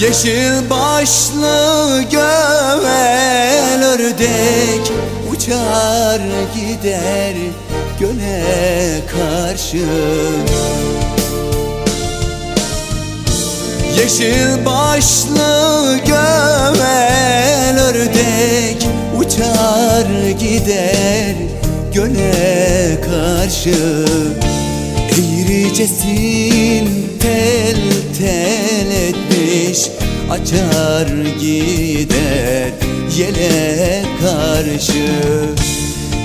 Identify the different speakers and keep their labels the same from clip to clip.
Speaker 1: Yeşil başlı gövel ördek Uçar gider göle karşı. Yeşil başlı gövel ördek Uçar gider göle karşı Eğricesin tel tel etmiş Açar gider yele karşı.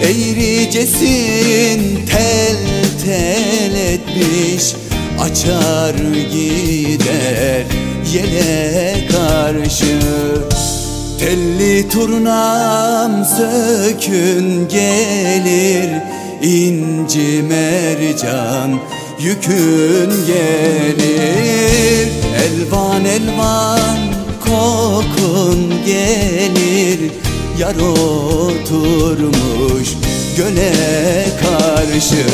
Speaker 1: Eğricesin tel tel etmiş Açar gider yele karşı. Telli turnam sökün gelir inci mercan yükün gelir. Elvan elvan kokun gelir. Yar oturmuş göle karşı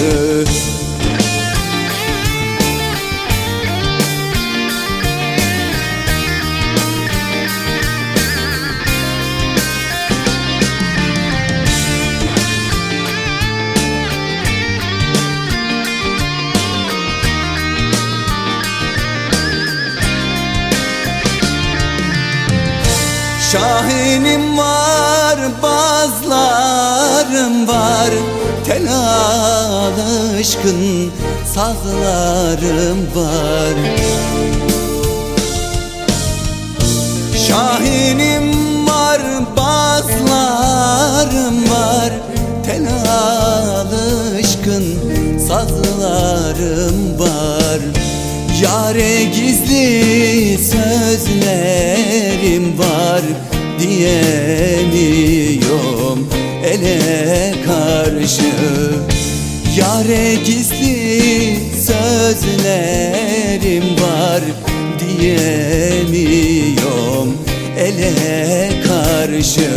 Speaker 1: Şahinim var, bazlarım var. Tel alışkın sazlarım var. Şahinim var, bazlarım var. Tel alışkın sazlarım var. Yare gizli sözlerim var Diyemiyorum ele karşı Yare gizli sözlerim var Diyemiyorum. Ele karşı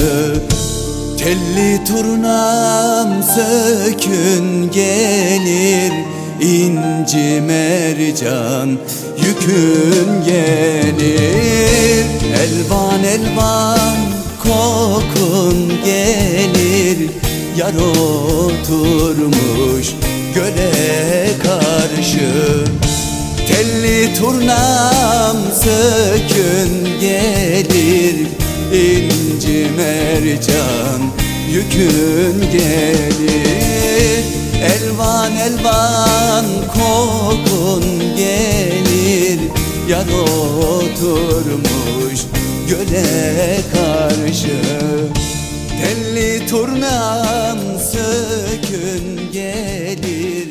Speaker 1: Telli turnam sökün gelir inci mercan yükün gelir. Elvan elvan kokun gelir Yar oturmuş göle karşı. Telli turnam sökün gelir inci mercan yükün gelir. Elvan elvan kokun gelir Yar oturmuş göle karşı. Telli turnam sökün gelir